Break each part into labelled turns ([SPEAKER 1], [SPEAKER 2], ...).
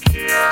[SPEAKER 1] Yeah.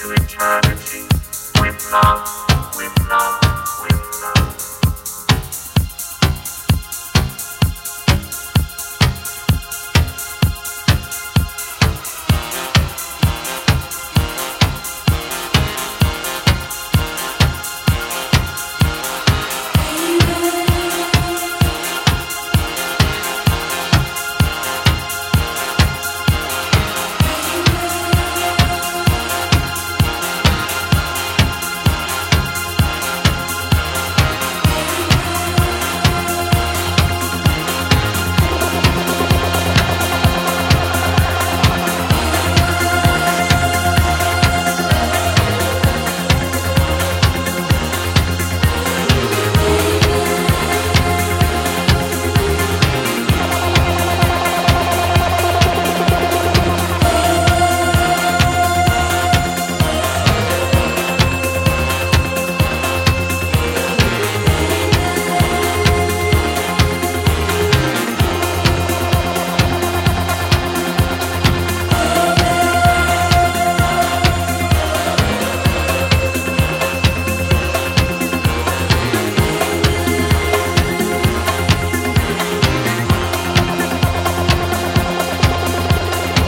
[SPEAKER 1] to eternity with love.